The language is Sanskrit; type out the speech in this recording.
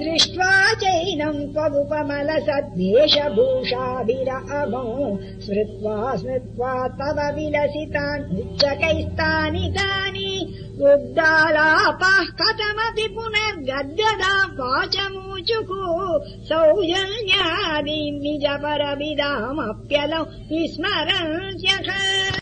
दृष्ट्वा चैनम् त्वमुपमल सद्वेषभूषाभिर स्मृत्वा स्मृत्वा तव विलसितान् तानि। उद्दालापाः कथमपि पुनर्गद्यदा वाचमूचुः सौजन्यादीम् निज परबिदामप्यलौ